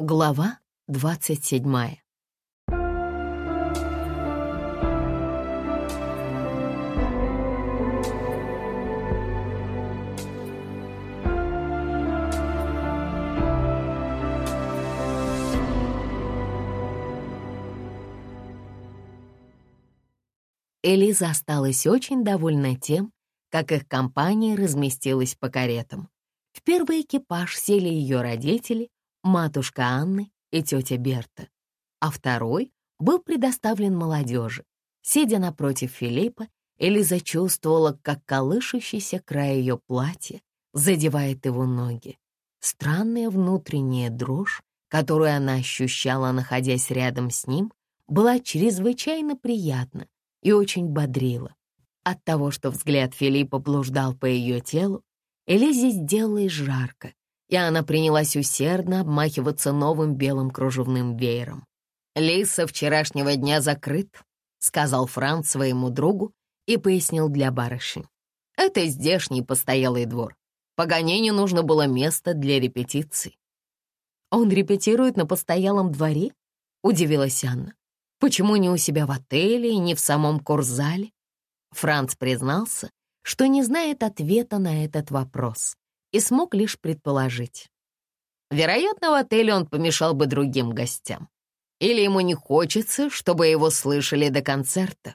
Глава двадцать седьмая. Элиза осталась очень довольна тем, как их компания разместилась по каретам. В первый экипаж сели ее родители, матушка Анны и тетя Берта, а второй был предоставлен молодежи. Сидя напротив Филиппа, Элиза чувствовала, как колышущийся край ее платья задевает его ноги. Странная внутренняя дрожь, которую она ощущала, находясь рядом с ним, была чрезвычайно приятна и очень бодрила. От того, что взгляд Филиппа блуждал по ее телу, Элизе сделалось жарко, и она принялась усердно обмахиваться новым белым кружевным веером. «Лис вчерашнего дня закрыт», — сказал Франц своему другу и пояснил для барышни. «Это здешний постоялый двор. Погонению нужно было место для репетиций». «Он репетирует на постоялом дворе?» — удивилась Анна. «Почему не у себя в отеле и не в самом курзале?» Франц признался, что не знает ответа на этот вопрос и смог лишь предположить. Вероятно, в отеле он помешал бы другим гостям. Или ему не хочется, чтобы его слышали до концерта.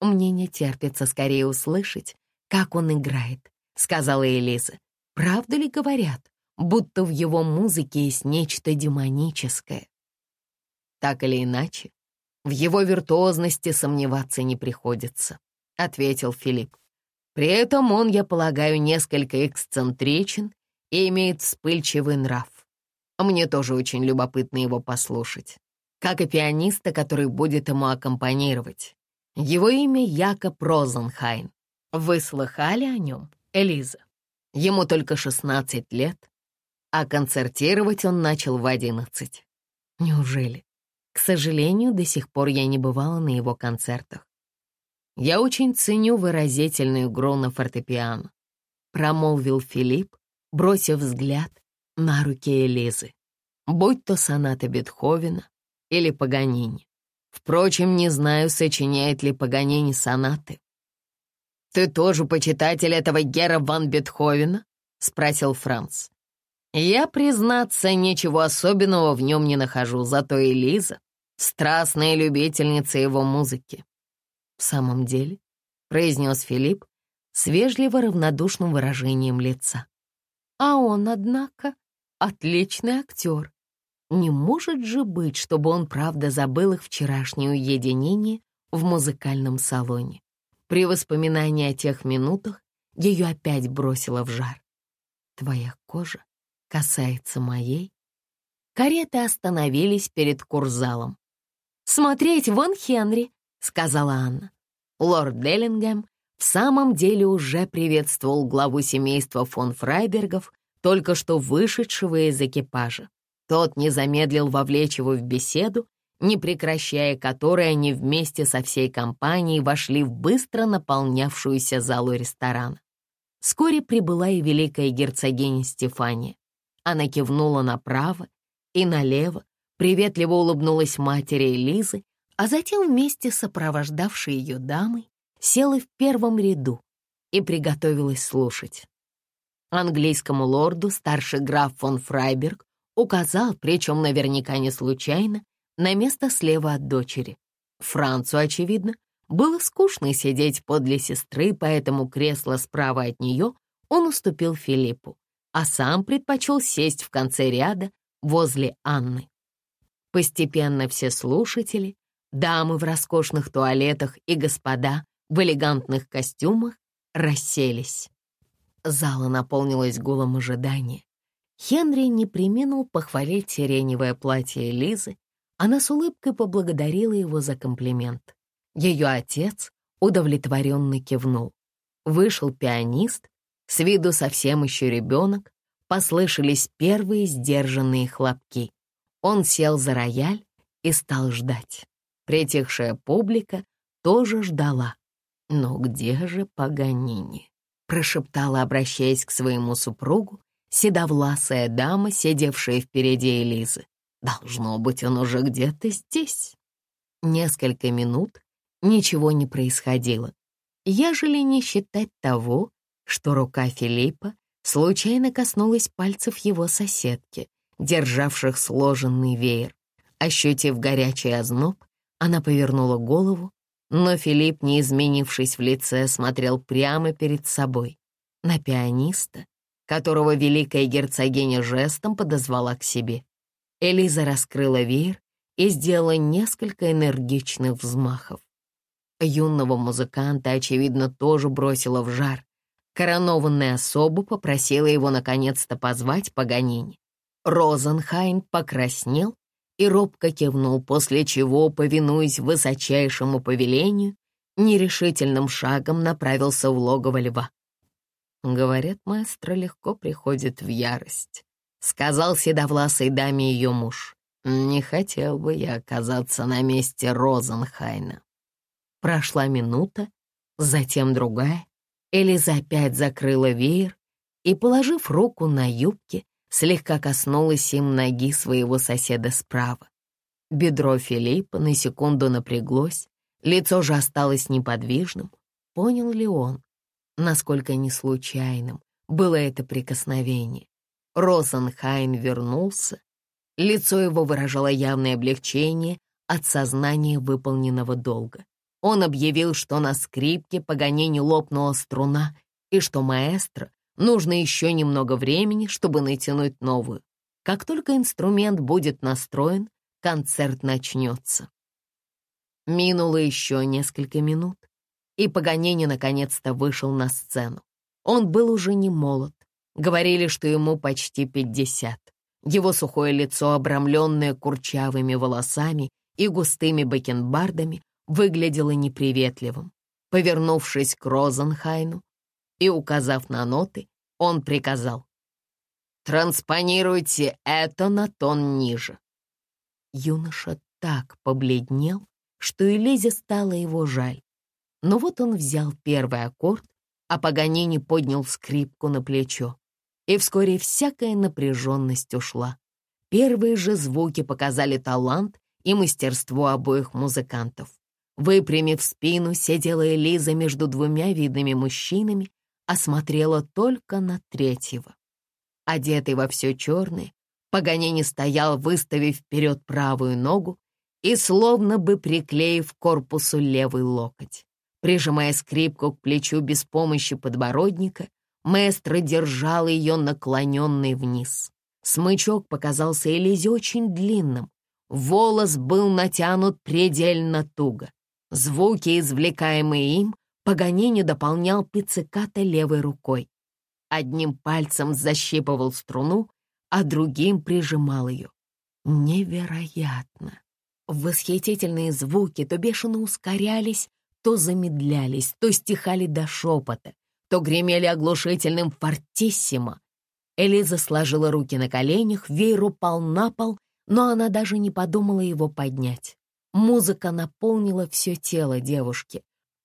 «Мне не терпится скорее услышать, как он играет», — сказала Элиза. «Правда ли говорят, будто в его музыке есть нечто демоническое?» Так или иначе, в его виртуозности сомневаться не приходится, — ответил Филипп. При этом он, я полагаю, несколько эксцентричен и имеет вспыльчивый нрав. Мне тоже очень любопытно его послушать, как и пианиста, который будет ему аккомпанировать. Его имя Якоб Розенхайн. Вы слыхали о нем, Элиза? Ему только 16 лет, а концертировать он начал в 11. Неужели? К сожалению, до сих пор я не бывала на его концертах. «Я очень ценю выразительную игру на фортепиано», — промолвил Филипп, бросив взгляд на руки Элизы. Будь то соната Бетховена или Паганини. Впрочем, не знаю, сочиняет ли Паганини сонаты. «Ты тоже почитатель этого Гера ван Бетховена?» — спросил Франц. «Я, признаться, ничего особенного в нем не нахожу, зато Элиза — страстная любительница его музыки. «В самом деле», — произнес Филипп с вежливо равнодушным выражением лица. «А он, однако, отличный актер. Не может же быть, чтобы он правда забыл их вчерашнее уединение в музыкальном салоне. При воспоминании о тех минутах ее опять бросило в жар. Твоя кожа касается моей. Кареты остановились перед курзалом. «Смотреть, вон Хенри!» Сказала Анна. Лорд Деллингем в самом деле уже приветствовал главу семейства фон Фрайбергов, только что вышедшего из экипажа. Тот не замедлил вовлечь его в беседу, не прекращая которой они вместе со всей компанией вошли в быстро наполнявшуюся залу ресторана. Вскоре прибыла и великая герцогиня Стефания. Она кивнула направо и налево, приветливо улыбнулась матери Элизы а затем вместе сопровождавшей ее дамой села в первом ряду и приготовилась слушать. Английскому лорду старший граф фон Фрайберг указал, причем наверняка не случайно, на место слева от дочери. Францу, очевидно, было скучно сидеть подле сестры, поэтому кресло справа от нее он уступил Филиппу, а сам предпочел сесть в конце ряда возле Анны. Постепенно все слушатели Дамы в роскошных туалетах и господа в элегантных костюмах расселись. Зала наполнилась гулом ожидания. Хенри не приминул похвалить сиреневое платье Лизы. Она с улыбкой поблагодарила его за комплимент. Ее отец удовлетворенно кивнул. Вышел пианист, с виду совсем еще ребенок, послышались первые сдержанные хлопки. Он сел за рояль и стал ждать. Притихшая публика тоже ждала. «Но где же Паганини?» — прошептала, обращаясь к своему супругу, седовласая дама, сидевшая впереди Элизы. Должно быть, он уже где-то здесь. Несколько минут ничего не происходило, ежели не считать того, что рука Филиппа случайно коснулась пальцев его соседки, державших сложенный веер. Ощутив горячий озноб, она повернула голову, но Филипп, не изменившись в лице, смотрел прямо перед собой, на пианиста, которого великая герцогиня жестом подозвала к себе. Элиза раскрыла веер и сделала несколько энергичных взмахов. Юного музыканта, очевидно, тоже бросила в жар. Коронованная особа попросила его наконец-то позвать Паганини. Розенхайн покраснел и робко кивнул, после чего, повинуясь высочайшему повелению, нерешительным шагом направился в логово льва. Говорят, маэстро легко приходит в ярость, сказал седовласой даме ее муж. Не хотел бы я оказаться на месте Розенхайна. Прошла минута, затем другая. Элиза опять закрыла веер и, положив руку на юбки, слегка коснулась им ноги своего соседа справа. Бедро Филиппа на секунду напряглось, лицо же осталось неподвижным. Понял ли он, насколько неслучайным было это прикосновение? Розенхайн вернулся. Лицо его выражало явное облегчение от сознания выполненного долга. Он объявил, что на скрипке Паганини лопнула струна и что маэстро нужно еще немного времени, чтобы натянуть новую. Как только инструмент будет настроен, концерт начнется. Минуло еще несколько минут, и Паганини наконец-то вышел на сцену. Он был уже не молод. Говорили, что ему почти пятьдесят. Его сухое лицо, обрамленное курчавыми волосами и густыми бакенбардами, выглядело неприветливым. Повернувшись к Розенхайну и указав на ноты, он приказал «Транспонируйте это на тон ниже». Юноша так побледнел, что и Лизе стало его жаль. Но вот он взял первый аккорд, а Паганини поднял скрипку на плечо, и вскоре всякая напряженность ушла. Первые же звуки показали талант и мастерство обоих музыкантов. Выпрямив спину, сидела Элиза между двумя видными мужчинами, а смотрела только на третьего. Одетый во все черное, Паганини стоял, выставив вперед правую ногу и словно бы приклеив корпусу левый локоть. Прижимая скрипку к плечу без помощи подбородника, маэстро держал ее наклоненной вниз. Смычок показался Элизе очень длинным. Волос был натянут предельно туго. Звуки, извлекаемые им, Паганини дополнял пицциката левой рукой. Одним пальцем защипывал струну, а другим прижимал ее. Невероятно! Восхитительные звуки то бешено ускорялись, то замедлялись, то стихали до шепота, то гремели оглушительным фортиссимо. Элиза сложила руки на коленях, веер упал на пол, но она даже не подумала его поднять. Музыка наполнила все тело девушки,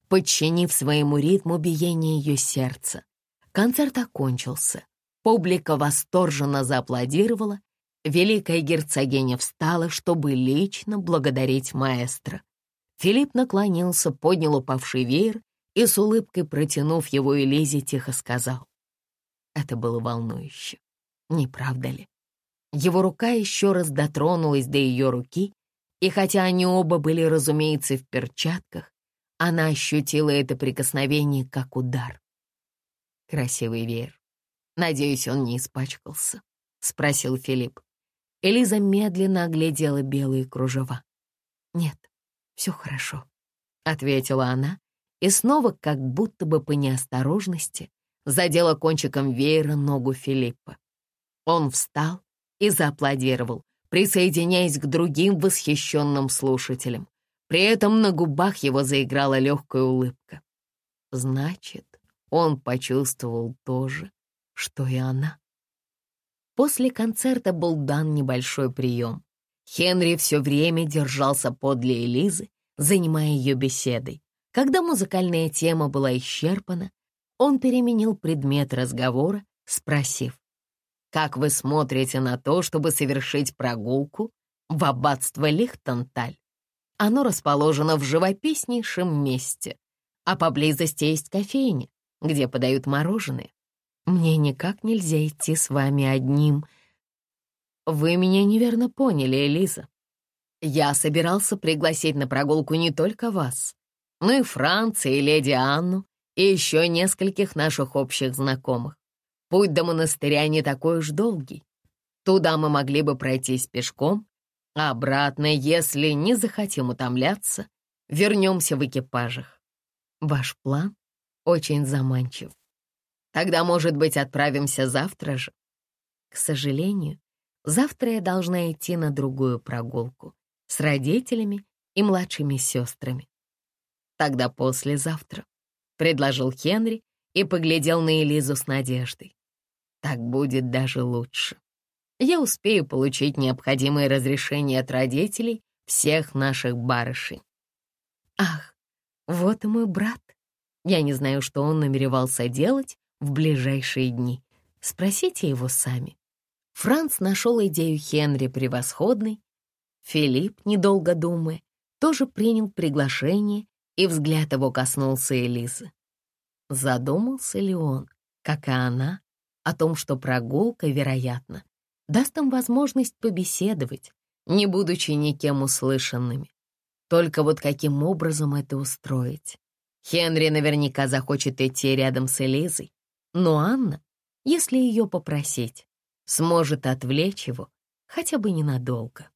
подчинив своему ритму биение ее сердца. Концерт окончился. Публика восторженно зааплодировала. Великая герцогиня встала, чтобы лично благодарить маэстро. Филипп наклонился, поднял упавший веер и с улыбкой, протянув его Элизе, тихо сказал. Это было волнующе, не правда ли? Его рука еще раз дотронулась до ее руки, и хотя они оба были, разумеется, в перчатках, она ощутила это прикосновение как удар. Красивый веер. Надеюсь, он не испачкался, — спросил Филипп. Элиза медленно оглядела белые кружева. Нет, все хорошо», — ответила она, и снова, как будто бы по неосторожности, задела кончиком веера ногу Филиппа. Он встал и зааплодировал, присоединяясь к другим восхищенным слушателям. При этом на губах его заиграла легкая улыбка. Значит, он почувствовал то же, что и она. После концерта был дан небольшой прием. Хенри все время держался подле Элизы, занимая ее беседой. Когда музыкальная тема была исчерпана, он переменил предмет разговора, спросив, «Как вы смотрите на то, чтобы совершить прогулку в аббатство Лихтенталь. Оно расположено в живописнейшем месте, а поблизости есть кофейня, где подают мороженое. Мне никак нельзя идти с вами одним. Вы меня неверно поняли, Элиза. Я собирался пригласить на прогулку не только вас, но и Франца, и леди Анну, и еще нескольких наших общих знакомых. Путь до монастыря не такой уж долгий. Туда мы могли бы пройтись пешком, а обратно, если не захотим утомляться, вернемся в экипажах. Ваш план очень заманчив. Тогда, может быть, отправимся завтра же? К сожалению, завтра я должна идти на другую прогулку с родителями и младшими сестрами. Тогда послезавтра, — предложил Хенри и поглядел на Элизу с надеждой. Так будет даже лучше. Я успею получить необходимые разрешения от родителей всех наших барышей. Ах, вот и мой брат. Я не знаю, что он намеревался делать в ближайшие дни. Спросите его сами. Франц нашел идею Хенри превосходной. Филипп, недолго думая, тоже принял приглашение, и взгляд его коснулся Элизы. Задумался ли он, как и она, о том, что прогулка, вероятно, даст им возможность побеседовать, не будучи никем услышанными. Только вот каким образом это устроить? Хенри наверняка захочет идти рядом с Элизой, но Анна, если ее попросить, сможет отвлечь его хотя бы ненадолго.